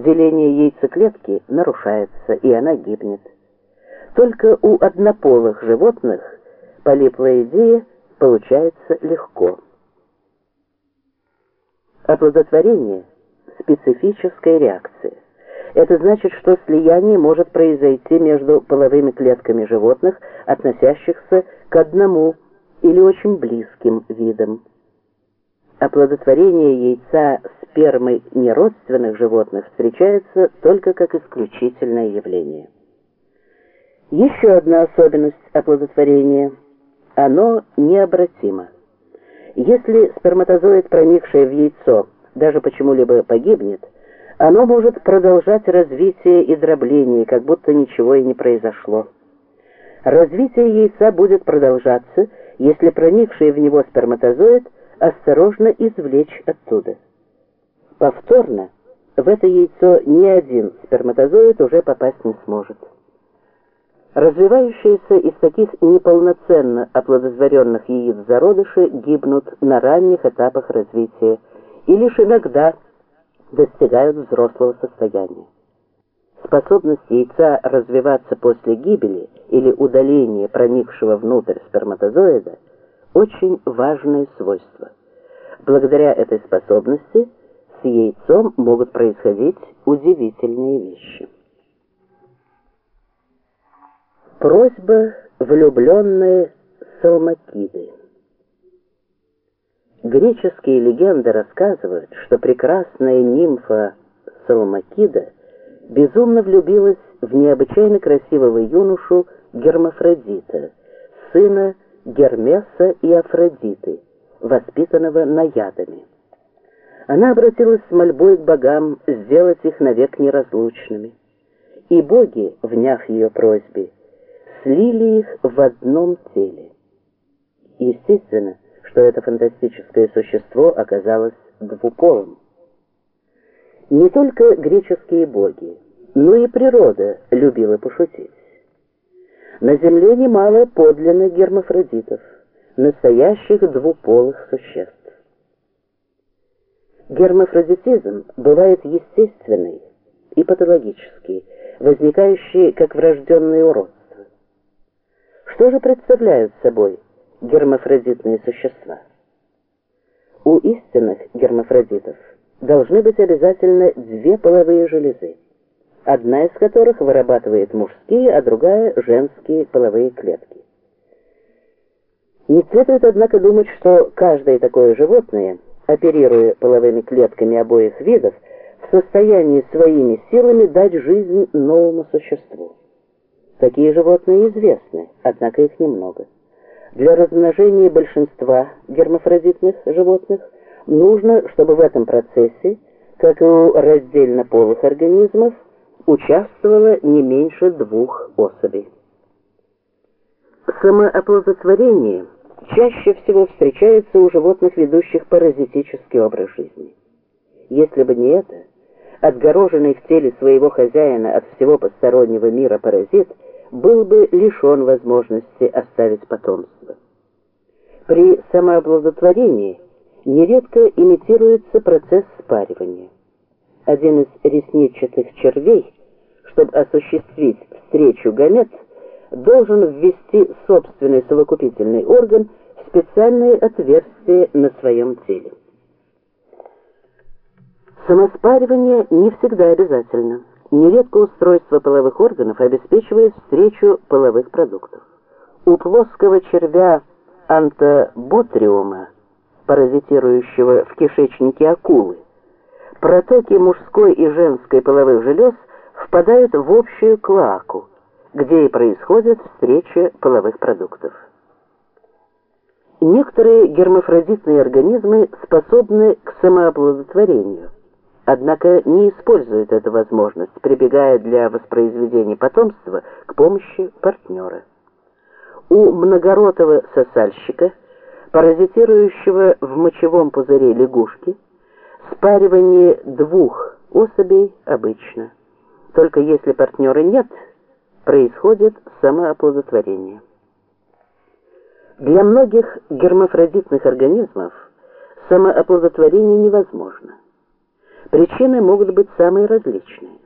деление яйцеклетки нарушается, и она гибнет. Только у однополых животных полиплоидия получается легко. Оплодотворение – специфическая реакция. Это значит, что слияние может произойти между половыми клетками животных, относящихся к одному или очень близким видам. Оплодотворение яйца спермой неродственных животных встречается только как исключительное явление. Еще одна особенность оплодотворения – оно необратимо. Если сперматозоид, проникший в яйцо, даже почему-либо погибнет, оно может продолжать развитие и дробление, как будто ничего и не произошло. Развитие яйца будет продолжаться, если проникший в него сперматозоид осторожно извлечь оттуда. Повторно в это яйцо ни один сперматозоид уже попасть не сможет. Развивающиеся из таких неполноценно оплодотворенных яиц зародыши гибнут на ранних этапах развития и лишь иногда достигают взрослого состояния. Способность яйца развиваться после гибели или удаления проникшего внутрь сперматозоида – очень важное свойство. Благодаря этой способности с яйцом могут происходить удивительные вещи. Просьба влюбленные Салмакиды. Греческие легенды рассказывают, что прекрасная нимфа Салмакида безумно влюбилась в необычайно красивого юношу Гермафродита, сына Гермеса и Афродиты, воспитанного наядами. Она обратилась с мольбой к богам сделать их навек неразлучными. И боги, вняв ее просьбе, слили их в одном теле. Естественно, что это фантастическое существо оказалось двуполым. Не только греческие боги, но и природа любила пошутить. На земле немало подлинных гермафродитов, настоящих двуполых существ. Гермафродитизм бывает естественный и патологический, возникающий как врожденное уродство. Что же представляют собой гермафродитные существа? У истинных гермафродитов должны быть обязательно две половые железы, одна из которых вырабатывает мужские, а другая – женские половые клетки. Не следует, однако, думать, что каждое такое животное, оперируя половыми клетками обоих видов, в состоянии своими силами дать жизнь новому существу. Такие животные известны, однако их немного. Для размножения большинства гермафродитных животных нужно, чтобы в этом процессе, как и у раздельно полых организмов, участвовало не меньше двух особей. Самооплодотворение чаще всего встречается у животных, ведущих паразитический образ жизни. Если бы не это, отгороженный в теле своего хозяина от всего постороннего мира паразит – был бы лишен возможности оставить потомство. При самооплодотворении нередко имитируется процесс спаривания. Один из ресничатых червей, чтобы осуществить встречу гамет, должен ввести собственный совокупительный орган в специальное отверстие на своем теле. Самоспаривание не всегда обязательно. Нередко устройство половых органов обеспечивает встречу половых продуктов. У плоского червя антоботриума, паразитирующего в кишечнике акулы, протоки мужской и женской половых желез впадают в общую клаку, где и происходит встреча половых продуктов. Некоторые гермафродитные организмы способны к самооплодотворению – однако не использует эту возможность, прибегая для воспроизведения потомства к помощи партнера. У многоротого сосальщика, паразитирующего в мочевом пузыре лягушки, спаривание двух особей обычно. Только если партнера нет, происходит самооплодотворение. Для многих гермафродитных организмов самооплодотворение невозможно. Причины могут быть самые различные.